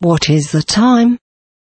What is the time?